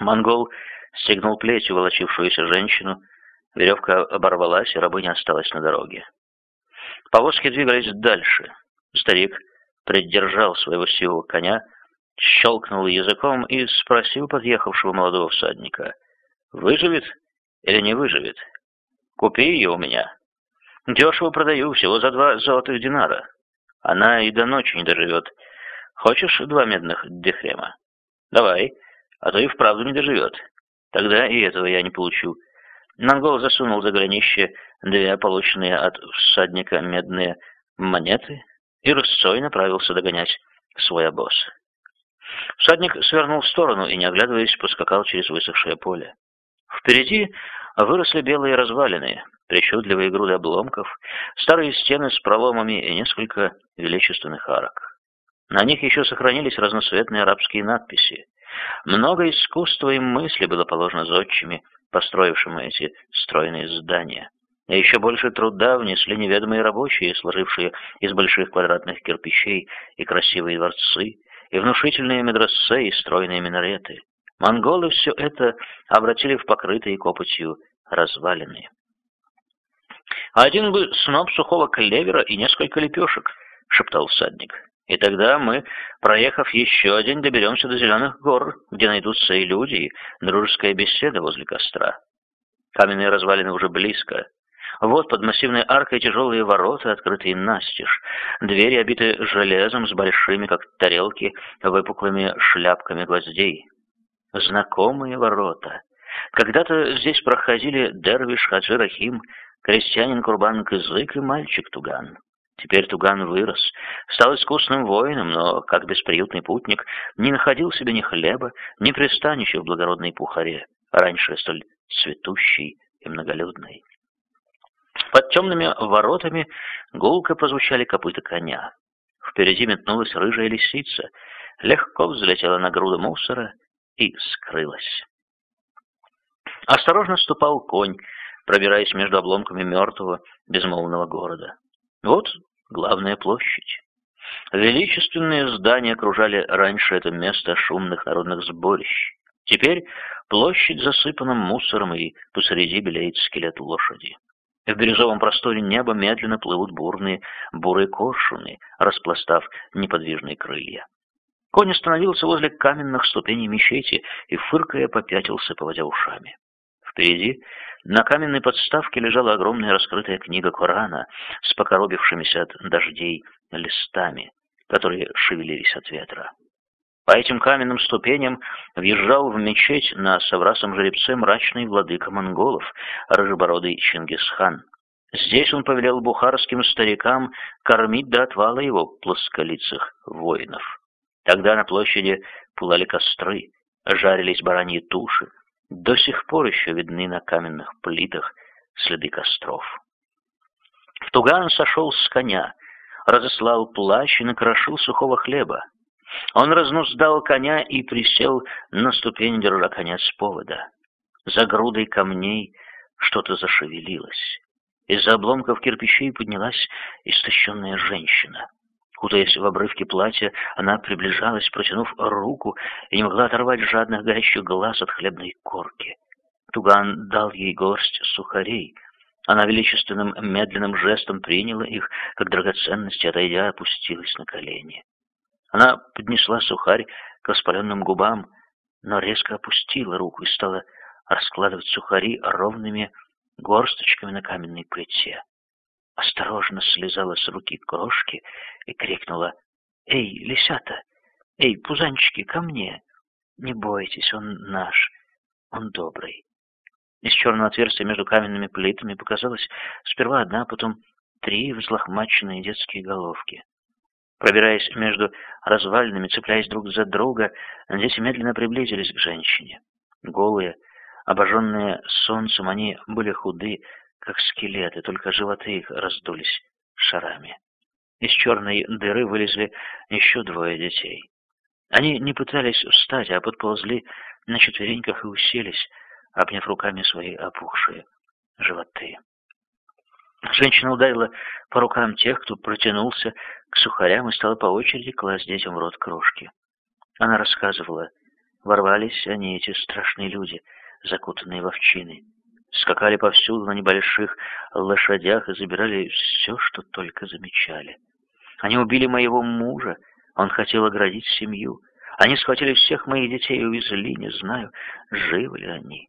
Монгол стегнул плетью волочившуюся женщину, веревка оборвалась, и рабыня осталась на дороге. Повозки двигались дальше. Старик придержал своего сивого коня, щелкнул языком и спросил подъехавшего молодого всадника, «Выживет или не выживет? Купи ее у меня. Дешево продаю, всего за два золотых динара. Она и до ночи не доживет. Хочешь два медных дехрема? Давай, а то и вправду не доживет. Тогда и этого я не получу». Монгол засунул за голенище две полученные от всадника медные монеты и рысцой направился догонять свой обоз. Всадник свернул в сторону и, не оглядываясь, поскакал через высохшее поле. Впереди выросли белые развалины, причудливые груды обломков, старые стены с проломами и несколько величественных арок. На них еще сохранились разноцветные арабские надписи. Много искусства и мысли было положено зодчими, построившим эти стройные здания. А еще больше труда внесли неведомые рабочие, сложившие из больших квадратных кирпичей и красивые дворцы, и внушительные медресе, и стройные минареты. Монголы все это обратили в покрытые копотью развалины. «Один бы сноп сухого клевера и несколько лепешек», — шептал всадник. «И тогда мы, проехав еще один, доберемся до Зеленых гор, где найдутся и люди, и дружеская беседа возле костра. Каменные развалины уже близко, вот под массивной аркой тяжелые ворота, открытые настежь. Двери обиты железом с большими, как тарелки, выпуклыми шляпками гвоздей. Знакомые ворота. Когда-то здесь проходили дервиш Хаджи Рахим, крестьянин Курбан Кызык и мальчик Туган. Теперь Туган вырос, стал искусным воином, но, как бесприютный путник, не находил себе ни хлеба, ни пристанища в благородной Пухаре, раньше столь цветущей и многолюдной. Под темными воротами гулко прозвучали копыта коня. Впереди метнулась рыжая лисица, легко взлетела на груду мусора и скрылась. Осторожно ступал конь, пробираясь между обломками мертвого, безмолвного города. Вот главная площадь. Величественные здания окружали раньше это место шумных народных сборищ. Теперь площадь засыпана мусором, и посреди белеет скелет лошади. В бирюзовом просторе неба медленно плывут бурные бурые коршуны, распластав неподвижные крылья. Конь остановился возле каменных ступеней мечети и, фыркая, попятился, поводя ушами. Впереди на каменной подставке лежала огромная раскрытая книга Корана с покоробившимися от дождей листами, которые шевелились от ветра. По этим каменным ступеням въезжал в мечеть на соврасом жеребце мрачный владыка монголов, рыжебородый Чингисхан. Здесь он повелел бухарским старикам кормить до отвала его плосколицых воинов. Тогда на площади пылали костры, жарились бараньи туши. До сих пор еще видны на каменных плитах следы костров. Туган сошел с коня, разослал плащ и накрошил сухого хлеба. Он разнуздал коня и присел на ступень, держа коня с повода. За грудой камней что-то зашевелилось. Из-за обломков кирпичей поднялась истощенная женщина. Кутаясь в обрывки платья, она приближалась, протянув руку, и не могла оторвать жадных горящих глаз от хлебной корки. Туган дал ей горсть сухарей. Она величественным медленным жестом приняла их, как драгоценности, отойдя, опустилась на колени. Она поднесла сухарь к воспаленным губам, но резко опустила руку и стала раскладывать сухари ровными горсточками на каменной плите. Осторожно слезала с руки крошки и крикнула «Эй, лисята! Эй, пузанчики, ко мне! Не бойтесь, он наш, он добрый!» Из черного отверстия между каменными плитами показалась сперва одна, потом три взлохмаченные детские головки. Пробираясь между развалинами, цепляясь друг за друга, дети медленно приблизились к женщине. Голые, обожженные солнцем, они были худы, как скелеты, только животы их раздулись шарами. Из черной дыры вылезли еще двое детей. Они не пытались встать, а подползли на четвереньках и уселись, обняв руками свои опухшие животы. Женщина ударила по рукам тех, кто протянулся к сухарям и стала по очереди класть детям в рот крошки. Она рассказывала, ворвались они, эти страшные люди, закутанные в овчины. Скакали повсюду на небольших лошадях и забирали все, что только замечали. Они убили моего мужа, он хотел оградить семью. Они схватили всех моих детей и увезли, не знаю, живы ли они.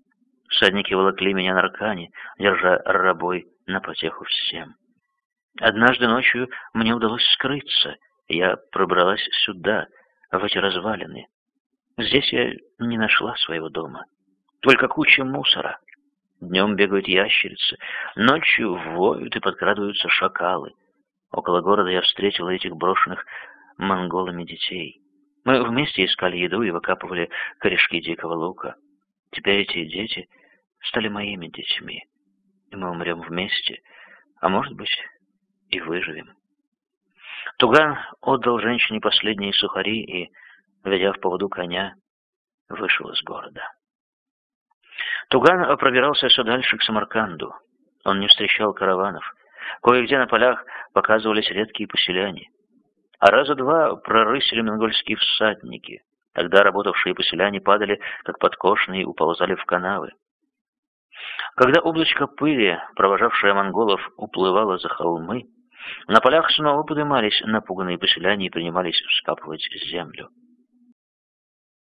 Всадники волокли меня на аркане, держа рабой на потеху всем. Однажды ночью мне удалось скрыться. Я пробралась сюда, в эти развалины. Здесь я не нашла своего дома. Только куча мусора. Днем бегают ящерицы, ночью воют и подкрадываются шакалы. Около города я встретила этих брошенных монголами детей. Мы вместе искали еду и выкапывали корешки дикого лука. Теперь эти дети стали моими детьми, и мы умрем вместе, а может быть и выживем. Туган отдал женщине последние сухари и, ведя в поводу коня, вышел из города. Туган пробирался все дальше к Самарканду. Он не встречал караванов. Кое-где на полях показывались редкие поселяне. А раза два прорысили монгольские всадники. Тогда работавшие поселяне падали, как подкошенные, и уползали в канавы. Когда облачко пыли, провожавшее монголов, уплывало за холмы, на полях снова поднимались напуганные поселяне и принимались вскапывать землю.